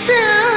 sun.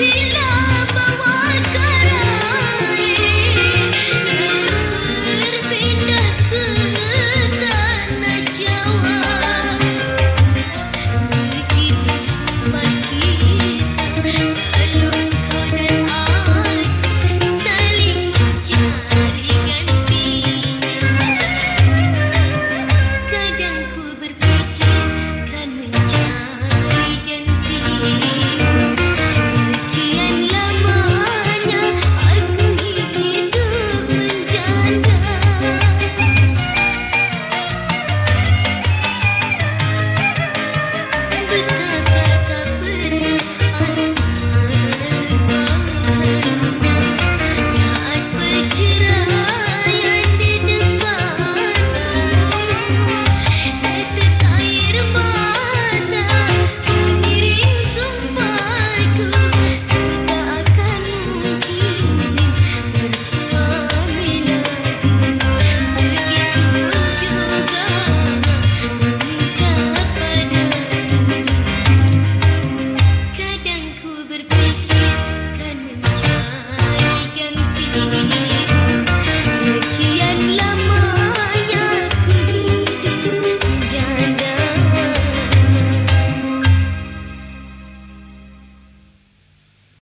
be